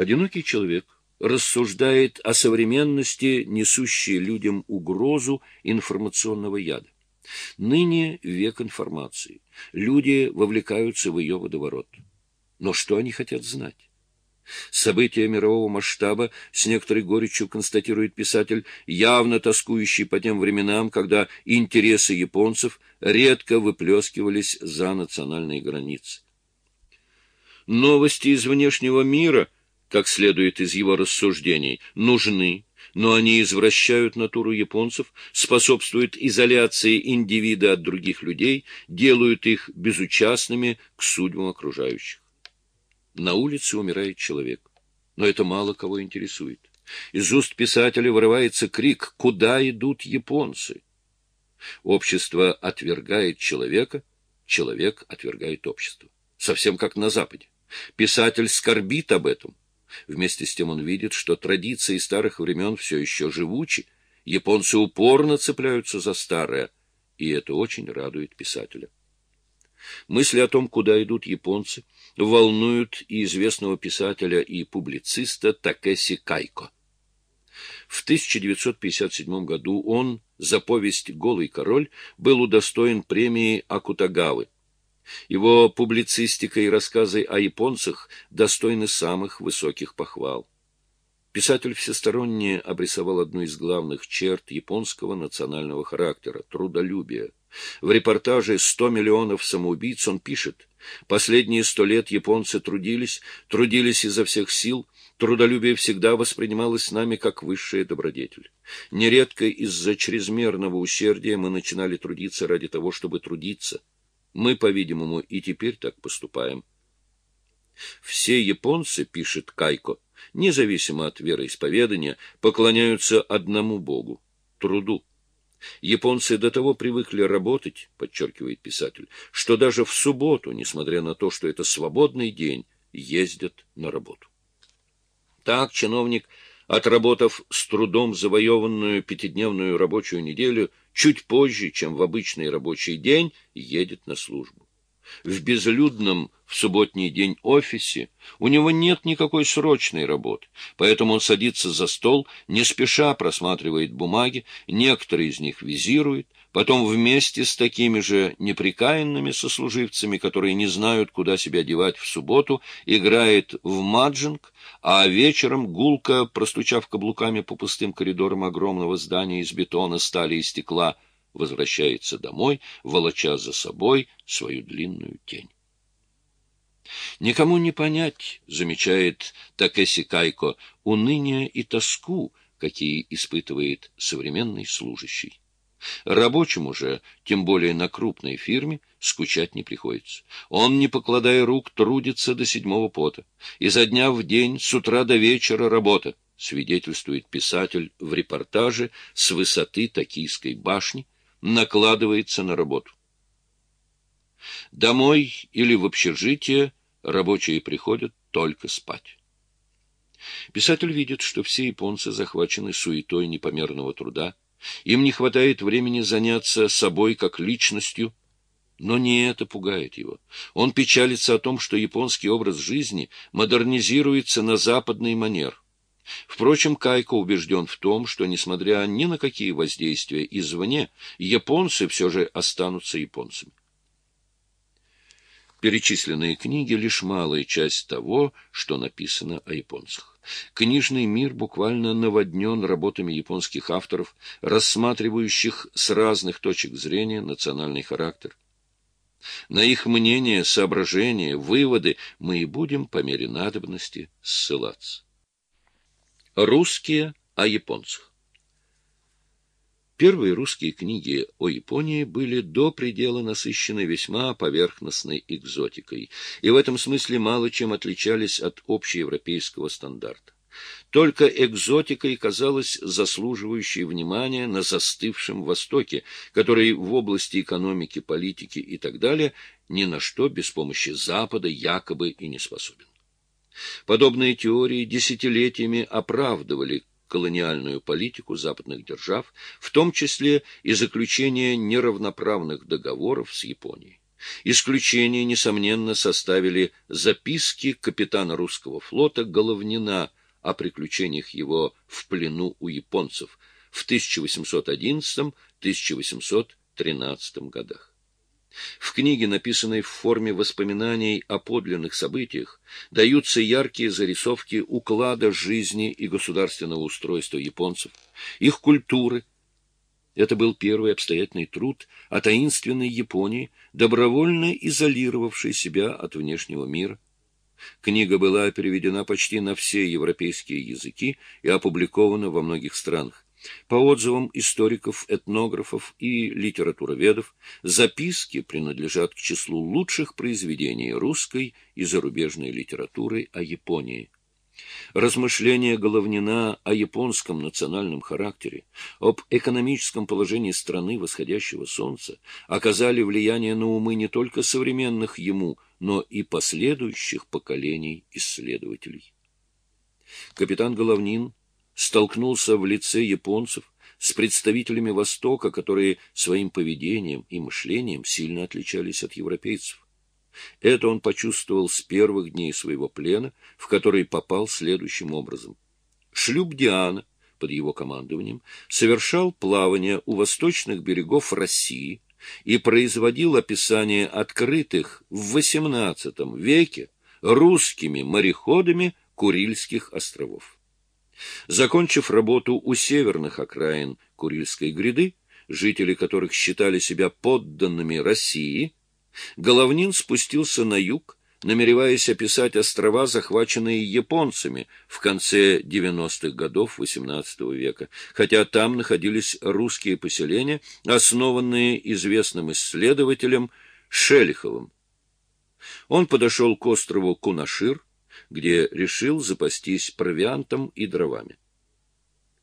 Одинокий человек рассуждает о современности, несущей людям угрозу информационного яда. Ныне век информации. Люди вовлекаются в ее водоворот. Но что они хотят знать? События мирового масштаба, с некоторой горечью констатирует писатель, явно тоскующий по тем временам, когда интересы японцев редко выплескивались за национальные границы. Новости из внешнего мира, как следует из его рассуждений, нужны, но они извращают натуру японцев, способствуют изоляции индивида от других людей, делают их безучастными к судьбам окружающих. На улице умирает человек, но это мало кого интересует. Из уст писателя вырывается крик «Куда идут японцы?». Общество отвергает человека, человек отвергает общество. Совсем как на Западе. Писатель скорбит об этом. Вместе с тем он видит, что традиции старых времен все еще живучи, японцы упорно цепляются за старое, и это очень радует писателя. Мысли о том, куда идут японцы, волнуют и известного писателя и публициста Такеси Кайко. В 1957 году он за повесть «Голый король» был удостоен премии Акутагавы. Его публицистика и рассказы о японцах достойны самых высоких похвал. Писатель всесторонне обрисовал одну из главных черт японского национального характера – трудолюбие. В репортаже «100 миллионов самоубийц» он пишет, «Последние сто лет японцы трудились, трудились изо всех сил, трудолюбие всегда воспринималось нами как высшая добродетель. Нередко из-за чрезмерного усердия мы начинали трудиться ради того, чтобы трудиться. Мы, по-видимому, и теперь так поступаем». Все японцы, пишет Кайко, независимо от вероисповедания, поклоняются одному Богу — труду. Японцы до того привыкли работать, подчеркивает писатель, что даже в субботу, несмотря на то, что это свободный день, ездят на работу. Так чиновник, отработав с трудом завоеванную пятидневную рабочую неделю, чуть позже, чем в обычный рабочий день, едет на службу. В безлюдном в субботний день офисе, у него нет никакой срочной работы, поэтому он садится за стол, не спеша просматривает бумаги, некоторые из них визирует, потом вместе с такими же неприкаянными сослуживцами, которые не знают, куда себя девать в субботу, играет в маджинг, а вечером, гулко простучав каблуками по пустым коридорам огромного здания из бетона, стали и стекла, возвращается домой, волоча за собой свою длинную тень. Никому не понять, замечает Такеси Кайко, уныние и тоску, какие испытывает современный служащий. Рабочему же, тем более на крупной фирме, скучать не приходится. Он, не покладая рук, трудится до седьмого пота. Изо дня в день, с утра до вечера работа, свидетельствует писатель в репортаже с высоты Токийской башни, накладывается на работу. Домой или в общежитие рабочие приходят только спать. Писатель видит, что все японцы захвачены суетой непомерного труда, им не хватает времени заняться собой как личностью, но не это пугает его. Он печалится о том, что японский образ жизни модернизируется на западный манер. Впрочем, Кайко убежден в том, что, несмотря ни на какие воздействия извне, японцы все же останутся японцами. Перечисленные книги — лишь малая часть того, что написано о японцах. Книжный мир буквально наводнен работами японских авторов, рассматривающих с разных точек зрения национальный характер. На их мнение, соображения, выводы мы и будем по мере надобности ссылаться. Русские о японцах. Первые русские книги о Японии были до предела насыщены весьма поверхностной экзотикой, и в этом смысле мало чем отличались от общеевропейского стандарта. Только экзотикой казалась заслуживающей внимания на застывшем Востоке, который в области экономики, политики и так далее ни на что без помощи Запада якобы и не способен. Подобные теории десятилетиями оправдывали колониальную политику западных держав, в том числе и заключение неравноправных договоров с Японией. Исключение, несомненно, составили записки капитана русского флота Головнина о приключениях его в плену у японцев в 1811-1813 годах. В книге, написанной в форме воспоминаний о подлинных событиях, даются яркие зарисовки уклада жизни и государственного устройства японцев, их культуры, это был первый обстоятельный труд о таинственной Японии, добровольно изолировавшей себя от внешнего мира. Книга была переведена почти на все европейские языки и опубликована во многих странах. По отзывам историков, этнографов и литературоведов, записки принадлежат к числу лучших произведений русской и зарубежной литературы о Японии. Размышления Головнина о японском национальном характере, об экономическом положении страны восходящего солнца оказали влияние на умы не только современных ему, но и последующих поколений исследователей. Капитан Головнин столкнулся в лице японцев с представителями Востока, которые своим поведением и мышлением сильно отличались от европейцев. Это он почувствовал с первых дней своего плена, в который попал следующим образом. Шлюп Диана под его командованием совершал плавание у восточных берегов России и производил описание открытых в XVIII веке русскими мореходами Курильских островов. Закончив работу у северных окраин Курильской гряды, жители которых считали себя подданными России, Головнин спустился на юг, намереваясь описать острова, захваченные японцами в конце 90-х годов XVIII века, хотя там находились русские поселения, основанные известным исследователем Шелиховым. Он подошел к острову Кунашир, где решил запастись провиантом и дровами.